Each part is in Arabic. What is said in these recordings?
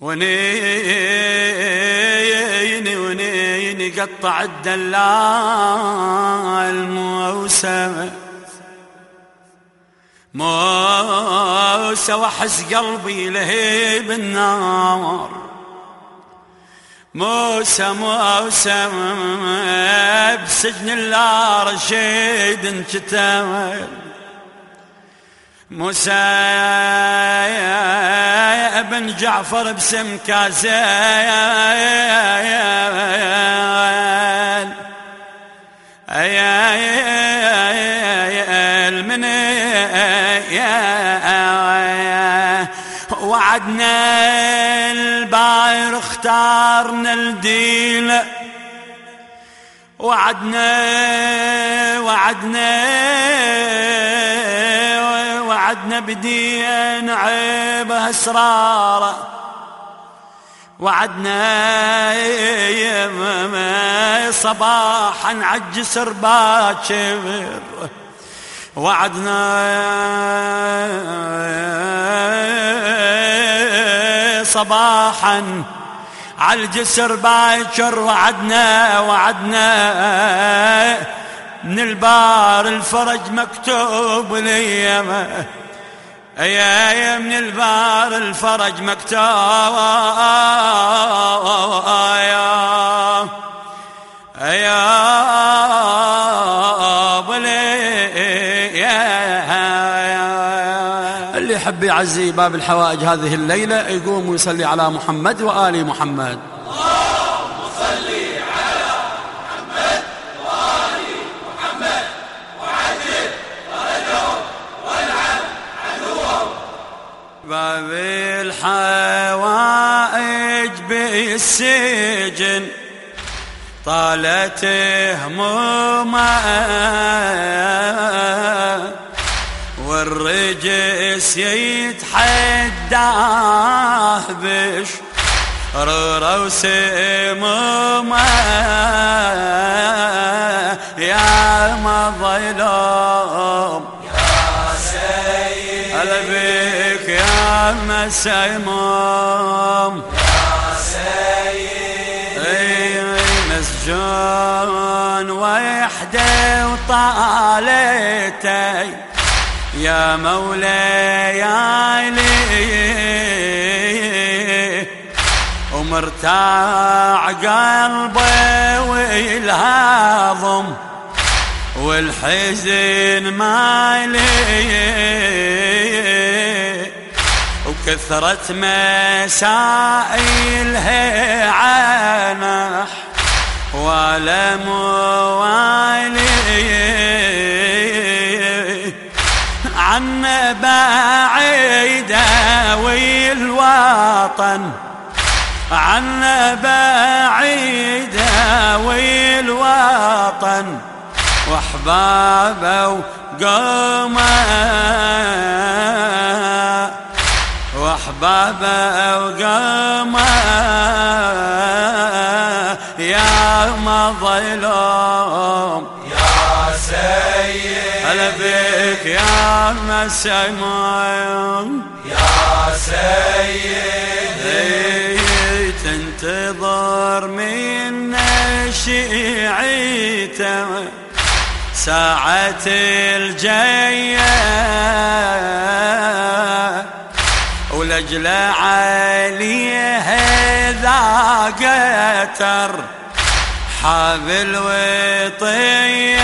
ونيني ونيني قطع الدلال موسى. موسى وحس قلبي لهيب النار موسى موسى بسجن الله رشيد انكتب موسى ابن جعفر بسم كازين. من وعدنا الباير اختارنا الدين. وعدنا وعدنا وعدنا بدين عيبه اسراره وعدنا صباحا عجسر باكر. وعدنا صباحا عالجسر باكر. وعدنا وعدنا من البار الفرج مكتوب لي يا من البار الفرج مكتوب يا يا يحب يعزي باب الحوائج هذه الليلة يقوم ويصلي على محمد وآل محمد باب الحوائج بالسجن. طالت همومه والرجس يتحداه بش. رورا وسمومه مسموم يا سيدي مسجون وحده وطالتي. يا مولاي لي. ومرتاع قلبي والهضم. والحزن مالي كثرت مسائلها عنح ولا موالي عنا بعيدة والوطن. عنا بعيدة والوطن. وأحبابه وقومه واحبابه وقامه يا مظلوم يا سيد هلا بك يا مسموم. يا سيد تنتظر من شيعته ساعة الجيه ولجل عليها ذاقتر حابل وطيه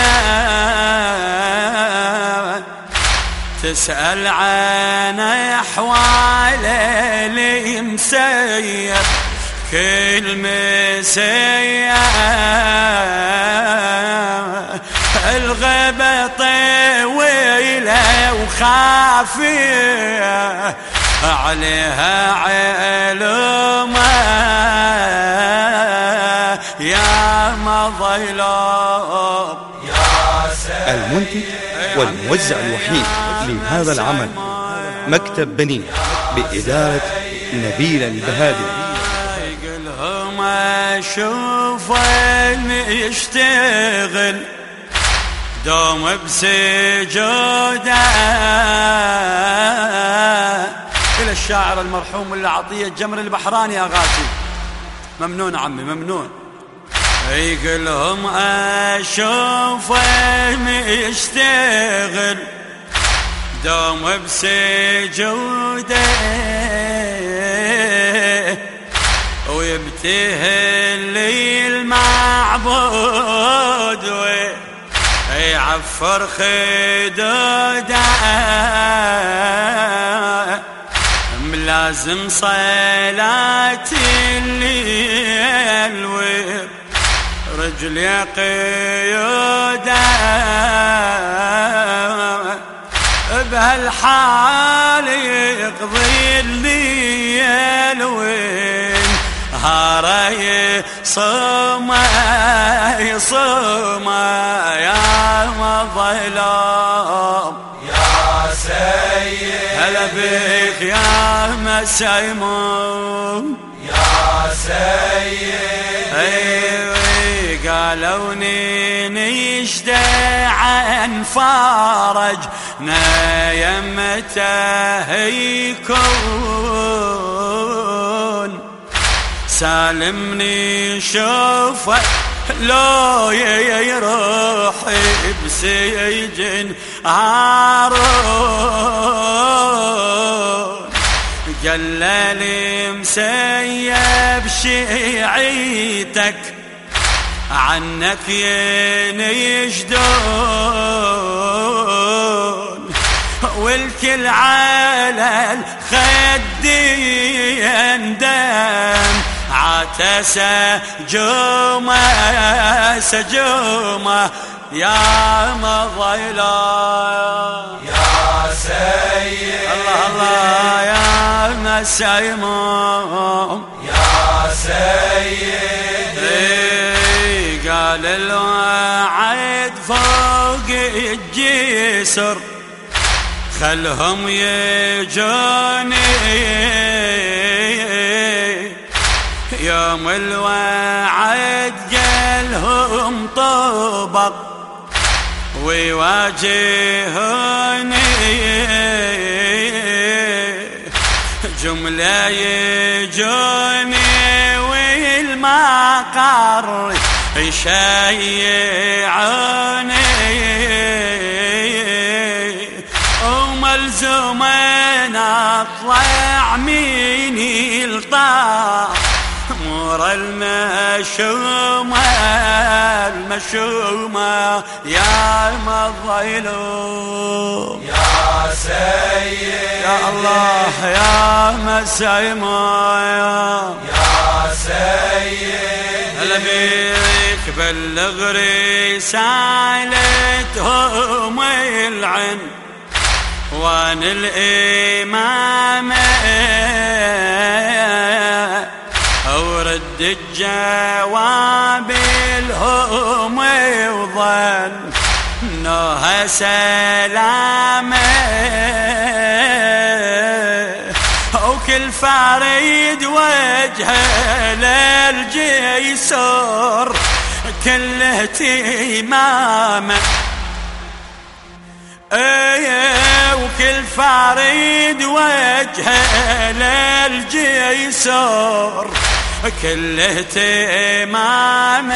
تسأل عن أحوال اللي مسير كل مسير الغيبة طويلة وخافية عليها علومة يا مظلوم المنتج والموزع الوحيد لهذا العمل مكتب بنين بإدارة نبيل البهادري يقولهم أشوف يشتغل دوم بسجوده. الشاعر المرحوم اللي عطية جمر البحراني أغاتي ممنون عمي ممنون. يقولهم أشوفه مشتغل دوم بسجوده ويبتهل المعبود ويعفر خدوده. ملازم صلاة الليل ورجلي قيوده بهالحال يقضي الليل وين هاري صوما صوما يا مظلام يا هلا بك يا مسيمون يا سيد أيوه قالوني نشدى عن فرج يمته يكون سالمني شوفه لو يروح بسجن هارون مسيب شيعيتك عنك ينشدون والكل على الخد يندم عتسى جومة سجومة يا مضيلا يا سيد الله الله يا مسيموم. يا سيد قال الوعد فوق الجسر. خلهم يجوني. يوم الوعد قالهم طبق ويواجهوني جملة يجوني والمقر يشيعوني وملزومين اطلع مين يلطاف مور المشومة المشومة يا مظلوم يا سيد يا الله يا مسيمة يا سيد هلا بيك بلغ رسالتهم العن وأن الإمامة الجواب لهم وظل نوها سلامه. وكل فريد وجهه للجيسر كله تيمامه إيه وكل فريد وجهه للجيسر كله تيمامه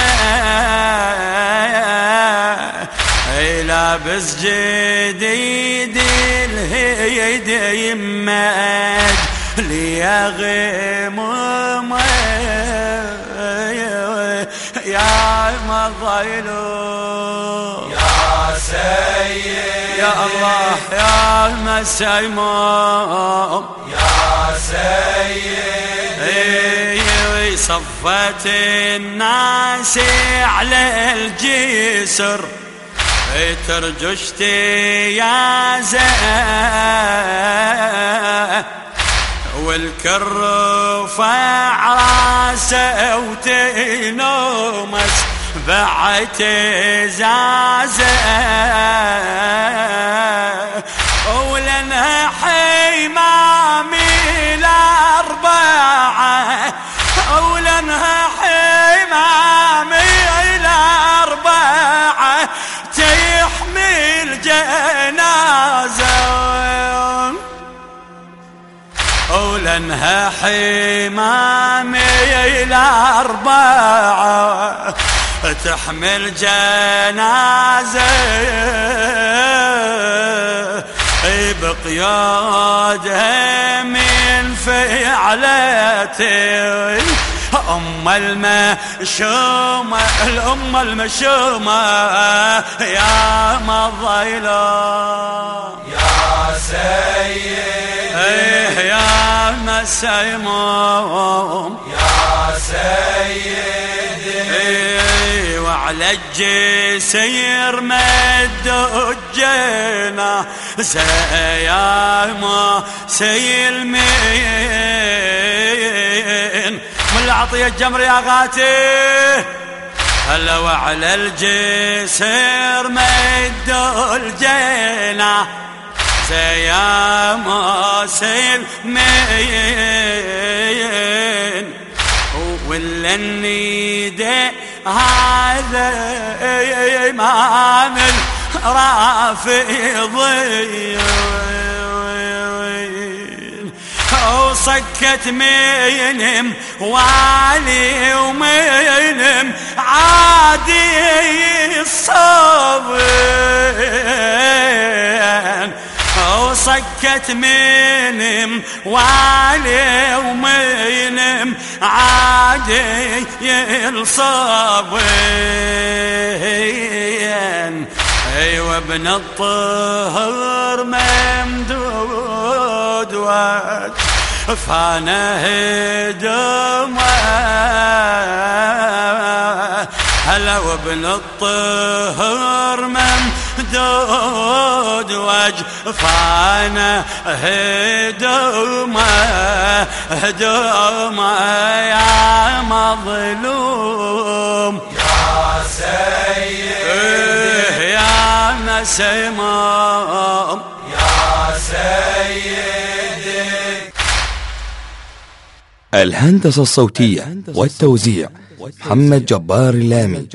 أي لابس جديد الهيد يمج لي غموم يا مظلوم يا سيد يا الله يا مسيموم يا سيد اي صفت الناس على الجسر. ترجشتي يا زين والكر رفع وتنومس بعت زازه وبنها حمامي الأربعة تحمل جنازة بقيادها من فعلتي أم المشومة الأم المشومة يا مضيلة يا سيد إيه يا مسيموم يا إيه وعلى الجسير مد الجنة سيام سيلمين من العطية الجمر يا غاتي. هلا وعلى الجسر مد الجنة سيام سيلمين ولا النداء هذا إمام رافضي وصكت منهم والي ومنهم عادي الصبر. وصكت منهم والي ومنهم عادي الصبين أيوه ابن الطهر ممدود وجه فانا هدمه هلا وابن الطهر ممدود وجه فانا هدمه هدمه يا مظلوم. يا سيد يا نسيمام يا سيد الهندسة الصوتية والتوزيع محمد جبار اللامي.